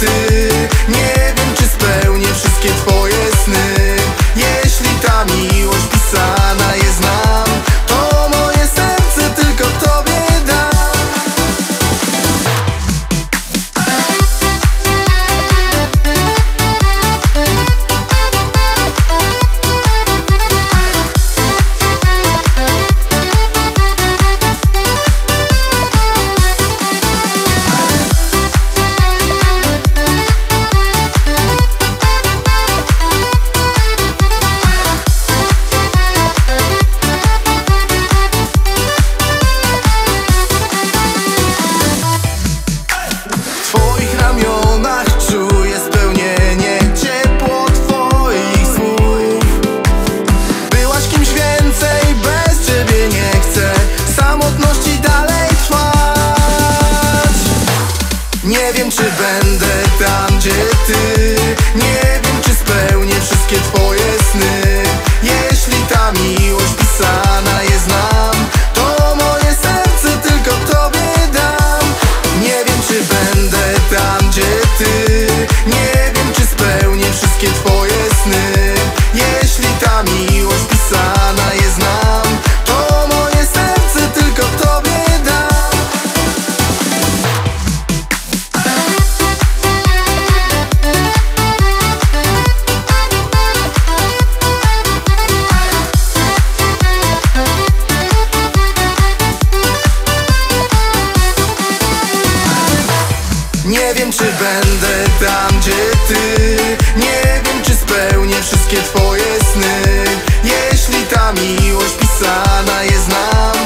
tam Nie wiem czy będę tam gdzie ty. Nie wiem czy spełnię wszystkie twoje sny. Jeśli ta miłość pisana jest nam To moje serce tylko tobie dam. Nie wiem czy będę tam gdzie ty. Nie wiem czy spełnię wszystkie twoje Nie wiem czy będę tam gdzie ty. Nie wiem czy spełnię wszystkie twoje sny. Jeśli ta miłość pisana jest nam